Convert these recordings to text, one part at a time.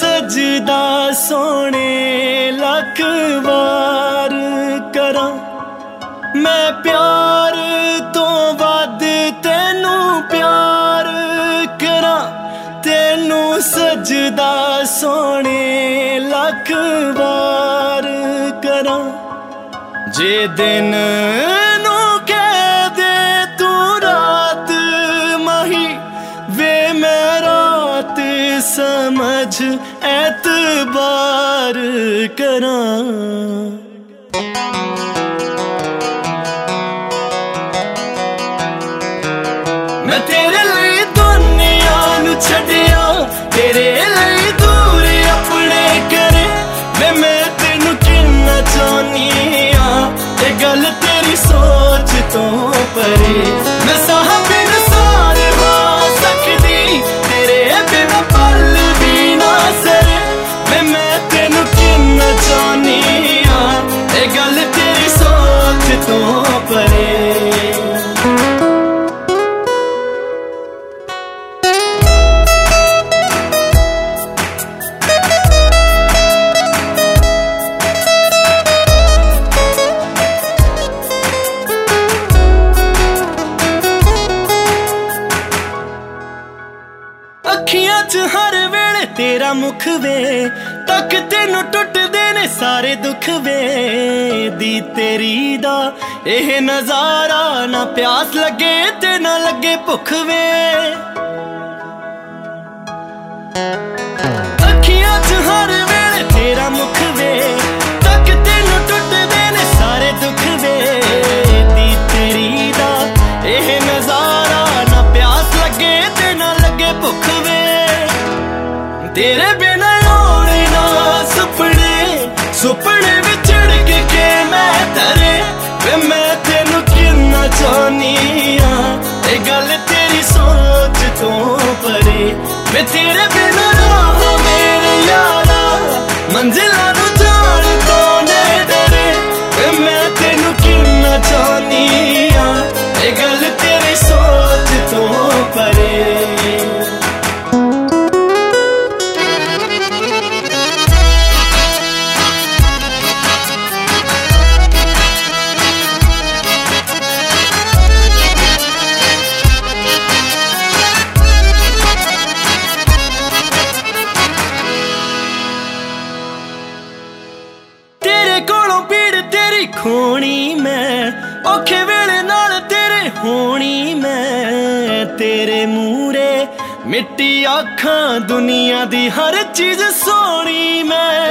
ਸਜਦਾ ਸੋਹਣੇ ਲੱਖ ਵਾਰ ਕਰਾਂ। ਮੈਂ ਪਿਆਰ ਤੋਂ ਵੱਧ ਤੈਨੂੰ ਪਿਆਰ ਕਰਾਂ। ਤੈਨੂੰ ਸਜਦਾ ਸੋਹਣੇ ਲੱਖ ਵਾਰ ਕਰਾਂ। ਜੇ ਦਿਨ ਸਮਝ ਐਤਬਾਰ ਕਰਾਂ। ਮੈਂ ਤੇਰੇ ਲਈ ਦੁਨੀਆ ਨੂੰ ਛੱਡਿਆ, ਤੇਰੇ ਲਈ ਦੂਰ ਆਪਣੇ ਕਰੇ ਮੈਂ ਮੈਂ ਤੈਨੂੰ ਕਿੰਨਾ ਚਾਹਨੀ ਆ ਇਹ ਗੱਲ ਤੇਰੀ ਸੋਚ ਤੋਂ ਪਰੇ। ਅੱਖੀਆਂ 'ਚ ਹਰ ਵੇਲੇ ਤੇਰਾ ਮੁਖ ਵੇ। ਤੱਕ ਤੈਨੂੰ ਟੁੱਟਦੇ ਨੇ ਸਾਰੇ ਦੁੱਖ ਵੇ। ਦੀ ਤੇਰੀ ਦਾ ਇਹ ਨਜ਼ਾਰਾ ਨਾ ਪਿਆਸ ਲੱਗੇ ਤੇ ਨਾ ਲੱਗੇ ਭੁੱਖ ਵੇ। ਅੱਖੀਆਂ 'ਚ ਹਰ ਵੇਲੇ ਤੇਰਾ ਮੁਖ ਵੇ। ਤੱਕ ਤੈਨੂੰ ਟੁੱਟਦੇ ਨੇ ਸਾਰੇ ਦੁੱਖ ਵੇ। ਦੀ ਤੇਰੀ ਦਾ ਇਹ ਨਜ਼ਾਰਾ ਨਾ ਪਿਆਸ ਲੱਗੇ ਤੇ ਨਾ ਲੱਗੇ ਭੁੱਖ ਵੇ। ਤੇਰੇ ਬਿਨਾ ਆਉਣੇ ਨਾ ਸੁਪਨੇ ਸੁਪਨੇ ਵਿਚੜ ਕੇ ਕੇ ਮੈਂ ਤਰੇ। ਵੇ ਮੈਂ ਤੈਨੂੰ ਕਿੰਨਾ ਚਾਹਨੀ ਆ, ਇਹ ਗੱਲ ਤੇਰੀ ਸੋਚ ਤੋਂ ਪਰੇ। ਵੇ ਤੇਰੇ ਔਖੇ ਵੇਲੇ ਨਾਲ ਤੇਰੇ ਹੋਣੀ ਮੈਂ, ਤੇਰੇ ਮੂਰੇ ਮਿੱਟੀ ਅੱਖਾਂ, ਦੁਨੀਆ ਦੀ ਹਰ ਚੀਜ਼ ਸੋਹਣੀ ਮੈਂ।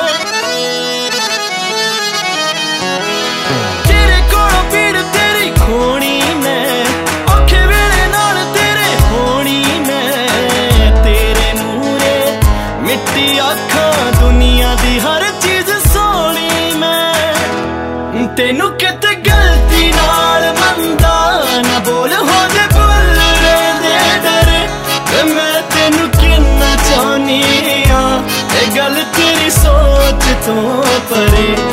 ਤੇਰੇ ਕੋਲੋਂ ਪੀੜ ਤੇਰੀ ਖੋਣੀ ਮੈਂ, ਔਖੇ ਵੇਲੇ ਨਾਲ ਤੇਰੇ ਹੋਣੀ ਮੈਂ, ਤੇਰੇ ਮੂਰੇ ਮਿੱਟੀ ਅੱਖਾਂ, ਦੁਨੀਆ ਦੀ ਹਰ ਚੀਜ਼ ਸੋਹਣੀ ਮੈਂ। ਤੈਨੂੰ ਕਿਤੇ ਸੋਚ ਤੋਂ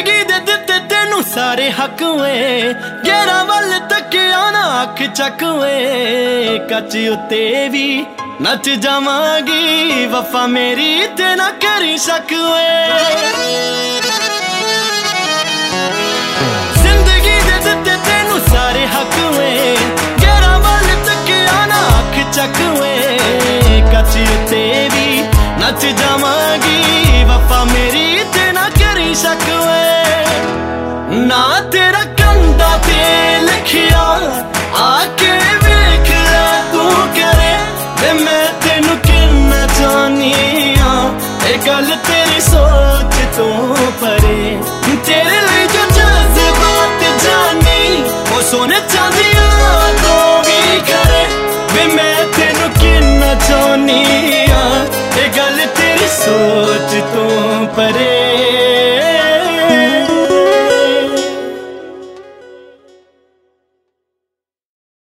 ਜ਼ਿੰਦਗੀ ਦੇ ਦਿੱਤੇ ਤੈਨੂੰ ਸਾਰੇ ਹੱਕ ਵੇ ਗੇਰਾਂ ਵੱਲ ਤੱਕਿਆ ਨਾ ਅੱਖ ਚੱਕ ਵੇ ਕੱਚ ਉੱਤੇ ਵੀ ਨੱਚ ਜਾਵਾਂਗੀ, ਵਫਾ ਮੇਰੀ ਤੇ ਨਾ ਕਰੀ ਸ਼ੱਕ ਵੇ ਜ਼ਿੰਦਗੀ ਦੇ ਦਿੱਤੇ ਤੈਨੂੰ ਸਾਰੇ ਹੱਕ ਵੇ ਗੇਰਾਂ ਵੱਲ ਤੱਕਿਆ ਨਾ ਅੱਖ ਚੱਕ ਵੇ ਕੱਚ ਉੱਤੇ ਵੀ ਨੱਚ ਜਾਵਾਂਗੀ ਤੇਰਾ ਕੰਦਾ ਤੇ ਲਿਖਿਆ। ਆ ਕੇ ਵੇਖ ਤੂੰ ਕਰੇ ਮੈਂ ਤੈਨੂੰ ਕਿੰਨਾ ਜਾਣੀਆਂ। ਇਹ ਗੱਲ ਤੇਰੀ ਸੋਚ ਪਰੇ। ਤੇਰੇ ਲਈ ਜਾਣੀ ਉਹ ਸੋਨੇ ਚਾਂਦੀਆਂ ਤੋਂ ਵੀ ਕਰੇ ਵੇ ਮੈਂ ਤੈਨੂੰ ਕਿੰਨਾ ਜਾਣੀਆਂ। ਇਹ ਗੱਲ ਤੇਰੀ ਸੋਚ ਤੋਂ ਪਰੇ।